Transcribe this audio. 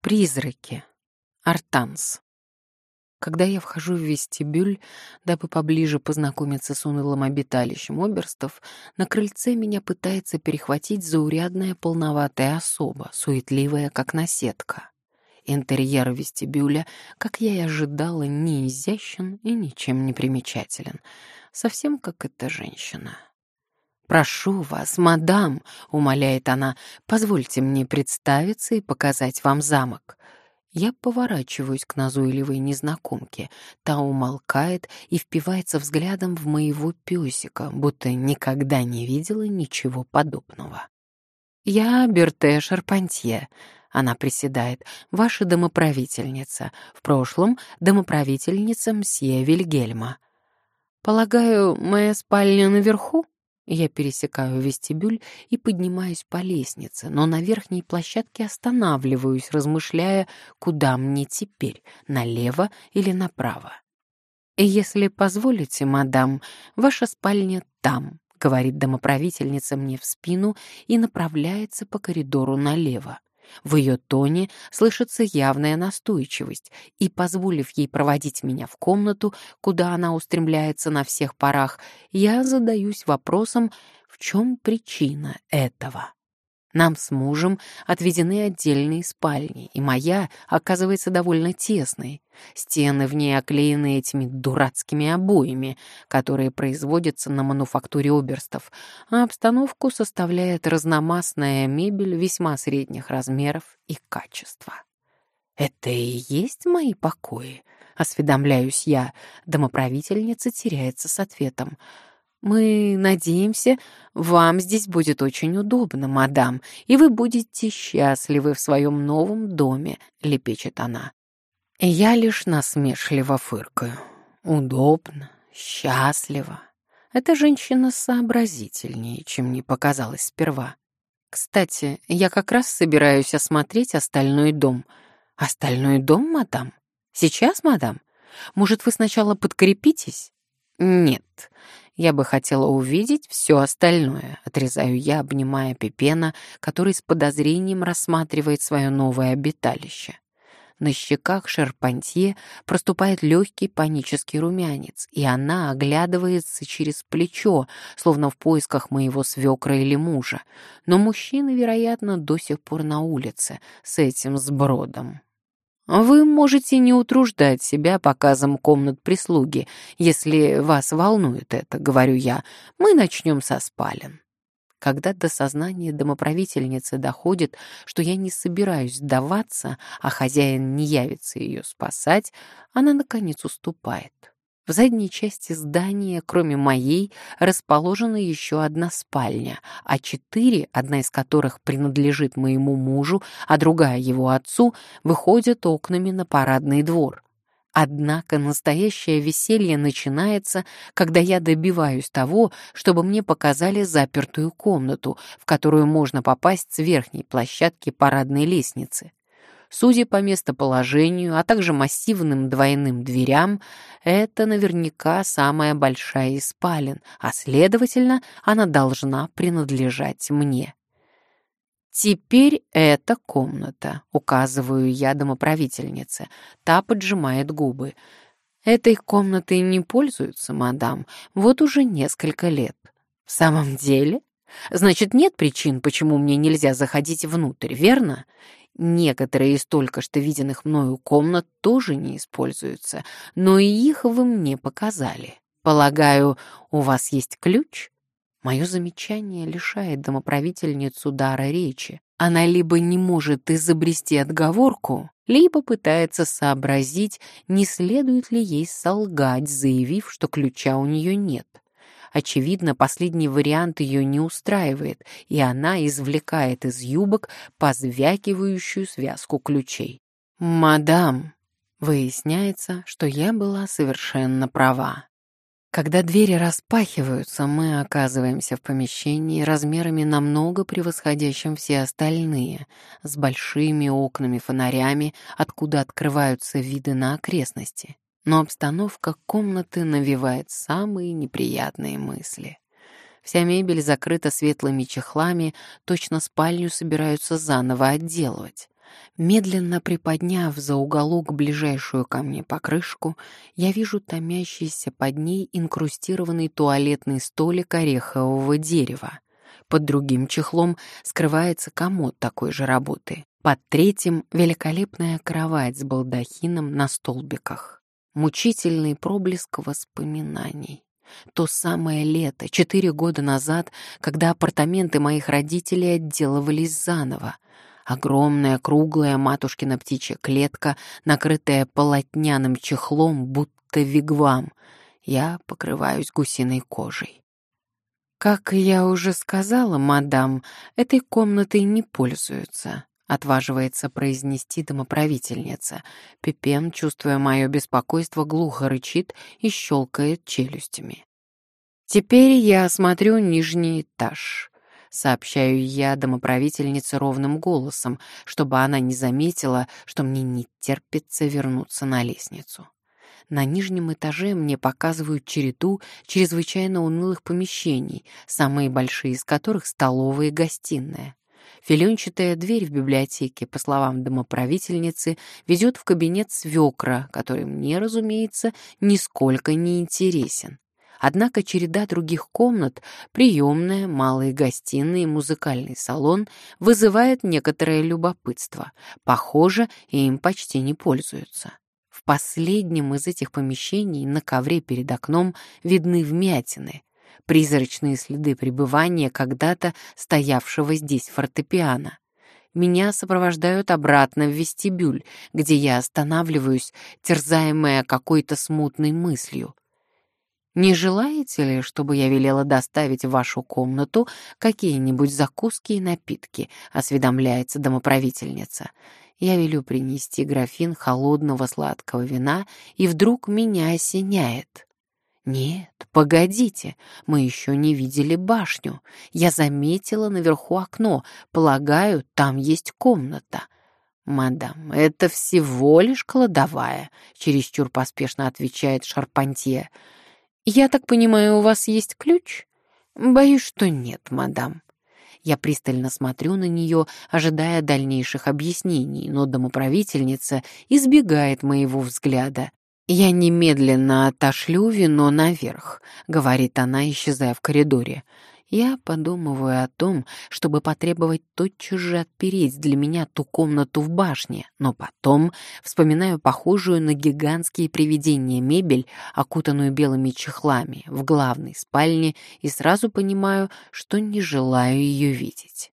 Призраки. Артанс. Когда я вхожу в вестибюль, дабы поближе познакомиться с унылым обиталищем оберстов, на крыльце меня пытается перехватить заурядная полноватая особа, суетливая, как наседка. Интерьер вестибюля, как я и ожидала, не изящен и ничем не примечателен, совсем как эта женщина. «Прошу вас, мадам», — умоляет она, — «позвольте мне представиться и показать вам замок». Я поворачиваюсь к назойливой незнакомке. Та умолкает и впивается взглядом в моего песика, будто никогда не видела ничего подобного. «Я Берте Шарпантье», — она приседает, — «ваша домоправительница. В прошлом домоправительница мсье Вильгельма». «Полагаю, моя спальня наверху?» Я пересекаю вестибюль и поднимаюсь по лестнице, но на верхней площадке останавливаюсь, размышляя, куда мне теперь, налево или направо. «Если позволите, мадам, ваша спальня там», — говорит домоправительница мне в спину и направляется по коридору налево. В ее тоне слышится явная настойчивость, и, позволив ей проводить меня в комнату, куда она устремляется на всех парах, я задаюсь вопросом, в чем причина этого. Нам с мужем отведены отдельные спальни, и моя оказывается довольно тесной. Стены в ней оклеены этими дурацкими обоями, которые производятся на мануфактуре оберстов, а обстановку составляет разномастная мебель весьма средних размеров и качества. «Это и есть мои покои?» — осведомляюсь я. Домоправительница теряется с ответом — мы надеемся, вам здесь будет очень удобно, мадам, и вы будете счастливы в своем новом доме, лепечет она. Я лишь насмешливо фыркаю. Удобно, счастливо. Эта женщина сообразительнее, чем мне показалось сперва. Кстати, я как раз собираюсь осмотреть остальной дом. Остальной дом, мадам? Сейчас, мадам? Может, вы сначала подкрепитесь? Нет, я бы хотела увидеть все остальное, отрезаю я, обнимая Пепена, который с подозрением рассматривает свое новое обиталище. На щеках Шерпантье проступает легкий панический румянец, и она оглядывается через плечо, словно в поисках моего свекра или мужа. Но мужчина, вероятно, до сих пор на улице с этим сбродом. Вы можете не утруждать себя показом комнат прислуги, если вас волнует это, говорю я. Мы начнем со спален. Когда до сознания домоправительницы доходит, что я не собираюсь сдаваться, а хозяин не явится ее спасать, она, наконец, уступает. В задней части здания, кроме моей, расположена еще одна спальня, а четыре, одна из которых принадлежит моему мужу, а другая его отцу, выходят окнами на парадный двор. Однако настоящее веселье начинается, когда я добиваюсь того, чтобы мне показали запертую комнату, в которую можно попасть с верхней площадки парадной лестницы. Судя по местоположению, а также массивным двойным дверям, это наверняка самая большая из спален, а, следовательно, она должна принадлежать мне. «Теперь эта комната», — указываю я домоправительнице. Та поджимает губы. «Этой комнатой не пользуются, мадам, вот уже несколько лет». «В самом деле?» Значит, нет причин, почему мне нельзя заходить внутрь, верно? Некоторые из только что виденных мною комнат тоже не используются, но и их вы мне показали. Полагаю, у вас есть ключ? Мое замечание лишает домоправительницу дара речи. Она либо не может изобрести отговорку, либо пытается сообразить, не следует ли ей солгать, заявив, что ключа у нее нет. Очевидно, последний вариант ее не устраивает, и она извлекает из юбок позвякивающую связку ключей. «Мадам!» Выясняется, что я была совершенно права. Когда двери распахиваются, мы оказываемся в помещении размерами намного превосходящим все остальные, с большими окнами-фонарями, откуда открываются виды на окрестности но обстановка комнаты навевает самые неприятные мысли. Вся мебель закрыта светлыми чехлами, точно спальню собираются заново отделывать. Медленно приподняв за уголок ближайшую ко мне покрышку, я вижу томящийся под ней инкрустированный туалетный столик орехового дерева. Под другим чехлом скрывается комод такой же работы. Под третьим — великолепная кровать с балдахином на столбиках. Мучительный проблеск воспоминаний. То самое лето, четыре года назад, когда апартаменты моих родителей отделывались заново. Огромная круглая матушкина птичья клетка, накрытая полотняным чехлом, будто вигвам. Я покрываюсь гусиной кожей. «Как я уже сказала, мадам, этой комнатой не пользуются», — отваживается произнести домоправительница. Пипен, чувствуя мое беспокойство, глухо рычит и щелкает челюстями. «Теперь я осмотрю нижний этаж», — сообщаю я домоправительнице ровным голосом, чтобы она не заметила, что мне не терпится вернуться на лестницу. На нижнем этаже мне показывают череду чрезвычайно унылых помещений, самые большие из которых — столовая и гостиная. Филенчатая дверь в библиотеке, по словам домоправительницы, ведет в кабинет свекра, который мне, разумеется, нисколько не интересен. Однако череда других комнат, приемная, малые гостиные, музыкальный салон, вызывает некоторое любопытство. Похоже, им почти не пользуются. В последнем из этих помещений на ковре перед окном видны вмятины, призрачные следы пребывания когда-то стоявшего здесь фортепиано. Меня сопровождают обратно в вестибюль, где я останавливаюсь, терзаемая какой-то смутной мыслью. «Не желаете ли, чтобы я велела доставить в вашу комнату какие-нибудь закуски и напитки?» — осведомляется домоправительница. Я велю принести графин холодного сладкого вина, и вдруг меня осеняет. Нет, погодите, мы еще не видели башню. Я заметила наверху окно. Полагаю, там есть комната. «Мадам, это всего лишь кладовая», — чересчур поспешно отвечает Шарпантье. «Я так понимаю, у вас есть ключ?» «Боюсь, что нет, мадам». Я пристально смотрю на нее, ожидая дальнейших объяснений, но домоправительница избегает моего взгляда. «Я немедленно отошлю вино наверх», — говорит она, исчезая в коридоре. Я подумываю о том, чтобы потребовать тотчас же отпереть для меня ту комнату в башне, но потом вспоминаю похожую на гигантские привидения мебель, окутанную белыми чехлами, в главной спальне и сразу понимаю, что не желаю ее видеть.